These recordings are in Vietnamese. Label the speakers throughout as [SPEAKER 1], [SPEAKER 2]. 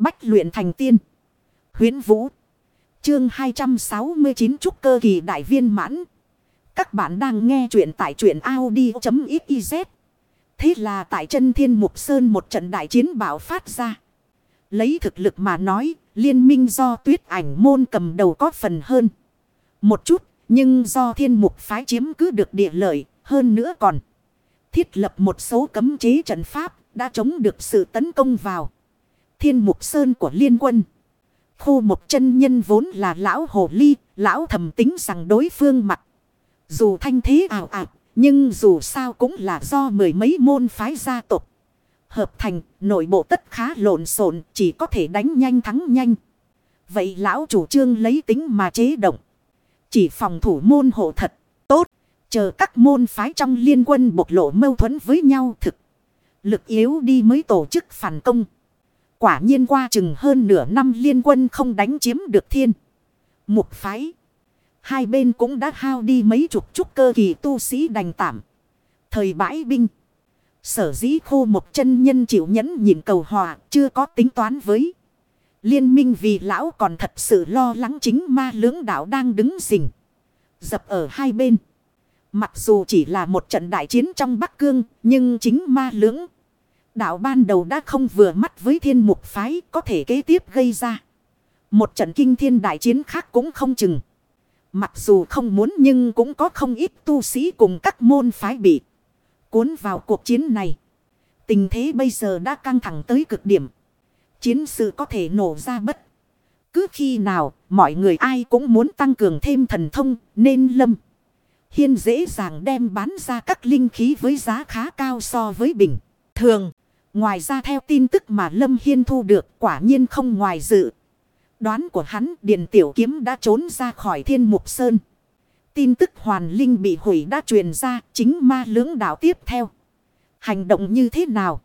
[SPEAKER 1] Bách luyện thành tiên. huyễn Vũ. Chương 269 Trúc cơ kỳ đại viên mãn. Các bạn đang nghe truyện tại truyện Audi.xyz. Thế là tại chân thiên mục sơn một trận đại chiến bạo phát ra. Lấy thực lực mà nói, liên minh do tuyết ảnh môn cầm đầu có phần hơn. Một chút, nhưng do thiên mục phái chiếm cứ được địa lợi, hơn nữa còn. Thiết lập một số cấm chế trận pháp, đã chống được sự tấn công vào. Thiên mục sơn của liên quân. khu một chân nhân vốn là lão hồ ly, lão thầm tính rằng đối phương mặc. Dù thanh thế ảo ảo, nhưng dù sao cũng là do mười mấy môn phái gia tộc Hợp thành, nội bộ tất khá lộn xộn, chỉ có thể đánh nhanh thắng nhanh. Vậy lão chủ trương lấy tính mà chế động. Chỉ phòng thủ môn hộ thật, tốt. Chờ các môn phái trong liên quân bộc lộ mâu thuẫn với nhau thực. Lực yếu đi mới tổ chức phản công. Quả nhiên qua chừng hơn nửa năm liên quân không đánh chiếm được thiên. Mục phái. Hai bên cũng đã hao đi mấy chục chút cơ kỳ tu sĩ đành tạm. Thời bãi binh. Sở dĩ khô một chân nhân chịu nhẫn nhịn cầu hòa chưa có tính toán với. Liên minh vì lão còn thật sự lo lắng chính ma lưỡng đạo đang đứng rình. Dập ở hai bên. Mặc dù chỉ là một trận đại chiến trong Bắc Cương, nhưng chính ma lưỡng. Đạo ban đầu đã không vừa mắt với thiên mục phái có thể kế tiếp gây ra. Một trận kinh thiên đại chiến khác cũng không chừng. Mặc dù không muốn nhưng cũng có không ít tu sĩ cùng các môn phái bị cuốn vào cuộc chiến này. Tình thế bây giờ đã căng thẳng tới cực điểm. Chiến sự có thể nổ ra bất. Cứ khi nào mọi người ai cũng muốn tăng cường thêm thần thông nên lâm. Hiên dễ dàng đem bán ra các linh khí với giá khá cao so với bình. Thường, ngoài ra theo tin tức mà Lâm Hiên thu được quả nhiên không ngoài dự. Đoán của hắn Điền Tiểu Kiếm đã trốn ra khỏi thiên mục sơn. Tin tức hoàn linh bị hủy đã truyền ra chính ma lưỡng đạo tiếp theo. Hành động như thế nào?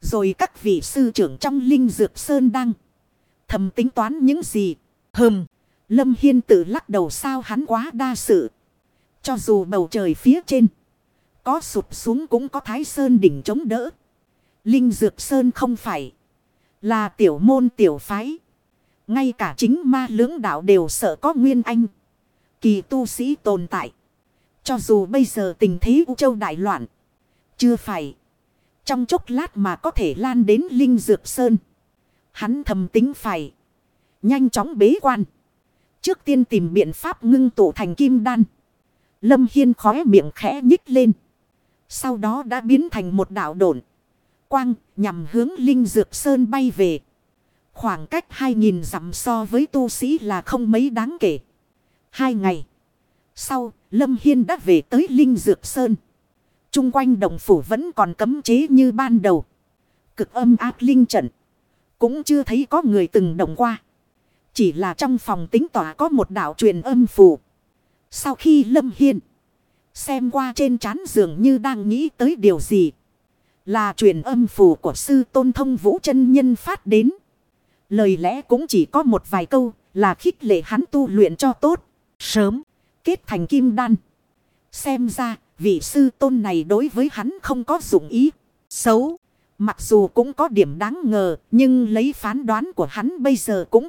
[SPEAKER 1] Rồi các vị sư trưởng trong linh dược sơn đang thầm tính toán những gì? Hừm, Lâm Hiên tự lắc đầu sao hắn quá đa sự. Cho dù bầu trời phía trên có sụp xuống cũng có thái sơn đỉnh chống đỡ. Linh dược sơn không phải là tiểu môn tiểu phái. Ngay cả chính ma lưỡng đạo đều sợ có nguyên anh, kỳ tu sĩ tồn tại. Cho dù bây giờ tình thế U Châu đại loạn. Chưa phải. Trong chốc lát mà có thể lan đến Linh Dược Sơn. Hắn thầm tính phải. Nhanh chóng bế quan. Trước tiên tìm biện pháp ngưng tụ thành kim đan. Lâm Hiên khóe miệng khẽ nhích lên. Sau đó đã biến thành một đảo độn. Quang nhằm hướng Linh Dược Sơn bay về. Khoảng cách 2.000 dặm so với tu sĩ là không mấy đáng kể. Hai ngày. Sau, Lâm Hiên đã về tới Linh Dược Sơn. Trung quanh đồng phủ vẫn còn cấm chế như ban đầu. Cực âm ác linh trận. Cũng chưa thấy có người từng động qua. Chỉ là trong phòng tính tỏa có một đạo truyền âm phù. Sau khi Lâm Hiên xem qua trên trán giường như đang nghĩ tới điều gì. Là truyền âm phù của sư tôn thông vũ chân nhân phát đến. Lời lẽ cũng chỉ có một vài câu là khích lệ hắn tu luyện cho tốt. Sớm, kết thành kim đan. Xem ra, vị sư tôn này đối với hắn không có dụng ý. Xấu, mặc dù cũng có điểm đáng ngờ, nhưng lấy phán đoán của hắn bây giờ cũng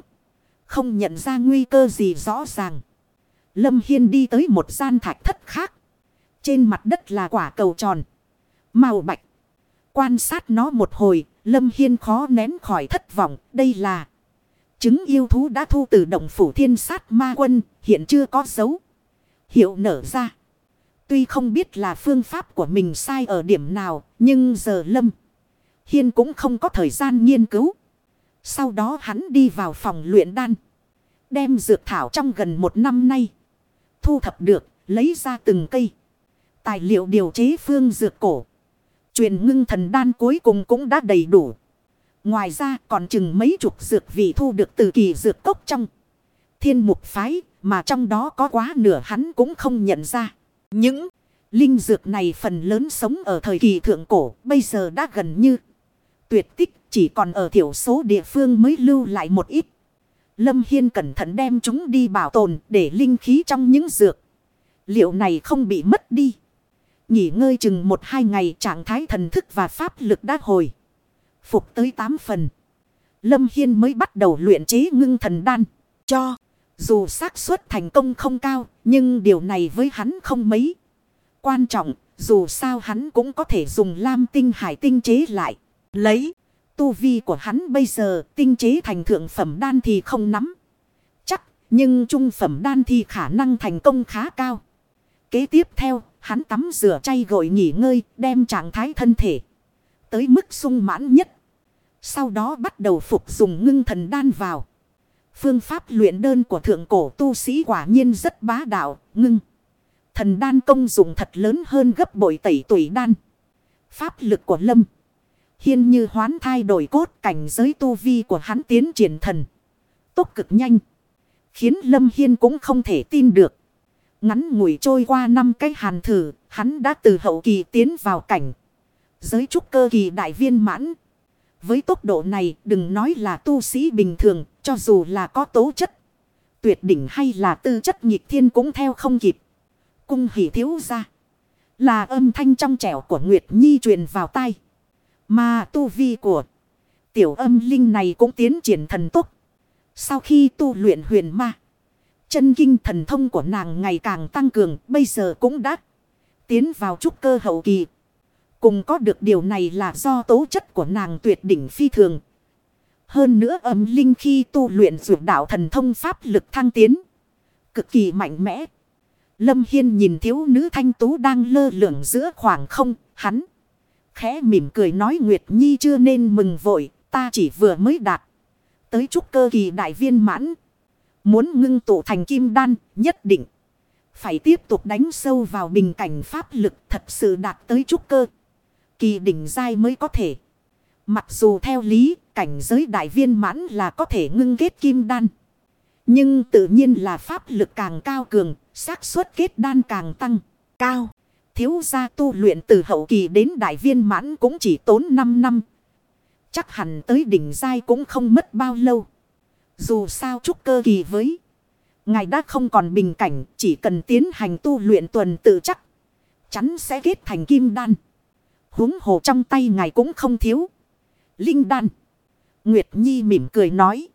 [SPEAKER 1] không nhận ra nguy cơ gì rõ ràng. Lâm Hiên đi tới một gian thạch thất khác. Trên mặt đất là quả cầu tròn. Màu bạch. Quan sát nó một hồi, Lâm Hiên khó nén khỏi thất vọng. Đây là chứng yêu thú đã thu từ động phủ thiên sát ma quân, hiện chưa có dấu. Hiệu nở ra. Tuy không biết là phương pháp của mình sai ở điểm nào, nhưng giờ lâm. Hiên cũng không có thời gian nghiên cứu. Sau đó hắn đi vào phòng luyện đan. Đem dược thảo trong gần một năm nay. Thu thập được, lấy ra từng cây. Tài liệu điều chế phương dược cổ. Truyền ngưng thần đan cuối cùng cũng đã đầy đủ. Ngoài ra còn chừng mấy chục dược vị thu được từ kỳ dược cốc trong thiên mục phái, mà trong đó có quá nửa hắn cũng không nhận ra. Những linh dược này phần lớn sống ở thời kỳ thượng cổ, bây giờ đã gần như tuyệt tích, chỉ còn ở thiểu số địa phương mới lưu lại một ít. Lâm Hiên cẩn thận đem chúng đi bảo tồn để linh khí trong những dược. Liệu này không bị mất đi. Nghỉ ngơi chừng một hai ngày trạng thái thần thức và pháp lực đã hồi phục tới tám phần. Lâm Hiên mới bắt đầu luyện chế ngưng thần đan. Cho, dù xác suất thành công không cao, nhưng điều này với hắn không mấy. Quan trọng, dù sao hắn cũng có thể dùng lam tinh hải tinh chế lại. Lấy, tu vi của hắn bây giờ tinh chế thành thượng phẩm đan thì không nắm. Chắc, nhưng trung phẩm đan thì khả năng thành công khá cao. Kế tiếp theo, hắn tắm rửa chay gội nghỉ ngơi, đem trạng thái thân thể. Tới mức sung mãn nhất. Sau đó bắt đầu phục dùng ngưng thần đan vào. Phương pháp luyện đơn của thượng cổ tu sĩ quả nhiên rất bá đạo, ngưng. Thần đan công dụng thật lớn hơn gấp bội tẩy tủy đan. Pháp lực của Lâm. Hiên như hoán thay đổi cốt cảnh giới tu vi của hắn tiến triển thần. Tốc cực nhanh. Khiến Lâm Hiên cũng không thể tin được. Ngắn ngủi trôi qua năm cái hàn thử, hắn đã từ hậu kỳ tiến vào cảnh. Giới trúc cơ kỳ đại viên mãn. Với tốc độ này đừng nói là tu sĩ bình thường, cho dù là có tố chất. Tuyệt đỉnh hay là tư chất nhịp thiên cũng theo không kịp. Cung hỉ thiếu ra. Là âm thanh trong trẻo của Nguyệt Nhi truyền vào tai. Mà tu vi của tiểu âm linh này cũng tiến triển thần tốc. Sau khi tu luyện huyền ma. Chân kinh thần thông của nàng ngày càng tăng cường bây giờ cũng đã tiến vào trúc cơ hậu kỳ. Cùng có được điều này là do tố chất của nàng tuyệt đỉnh phi thường. Hơn nữa âm linh khi tu luyện dược đạo thần thông pháp lực thăng tiến. Cực kỳ mạnh mẽ. Lâm Hiên nhìn thiếu nữ thanh tú đang lơ lửng giữa khoảng không, hắn. Khẽ mỉm cười nói Nguyệt Nhi chưa nên mừng vội, ta chỉ vừa mới đạt. Tới trúc cơ kỳ đại viên mãn. Muốn ngưng tụ thành kim đan, nhất định. Phải tiếp tục đánh sâu vào bình cảnh pháp lực thật sự đạt tới trúc cơ. Kỳ đỉnh dai mới có thể. Mặc dù theo lý, cảnh giới đại viên mãn là có thể ngưng kết kim đan. Nhưng tự nhiên là pháp lực càng cao cường, xác suất kết đan càng tăng, cao. Thiếu gia tu luyện từ hậu kỳ đến đại viên mãn cũng chỉ tốn 5 năm. Chắc hẳn tới đỉnh giai cũng không mất bao lâu. Dù sao trúc cơ kỳ với. Ngài đã không còn bình cảnh, chỉ cần tiến hành tu luyện tuần tự chắc. Chắn sẽ kết thành kim đan. huống hồ trong tay ngài cũng không thiếu. Linh đan. Nguyệt Nhi mỉm cười nói.